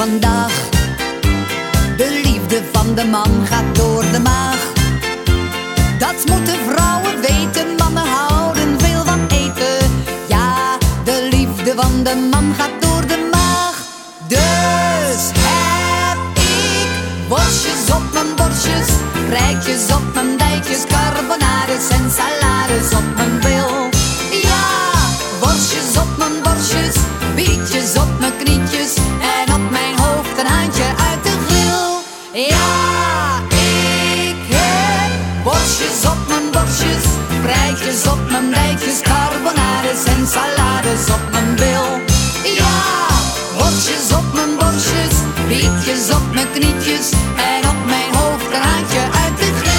vandaag. De liefde van de man gaat door de maag. Dat moeten vrouwen weten, mannen houden veel van eten. Ja, de liefde van de man gaat door de maag. Dus heb ik worstjes op mijn borstjes, rijtjes op mijn dijkjes, carbonades Ja, ik heb worstjes op mijn borstjes, rijtjes op mijn dijkjes, carbonades en salades op mijn bil. Ja, worstjes op mijn borstjes, bietjes op mijn knietjes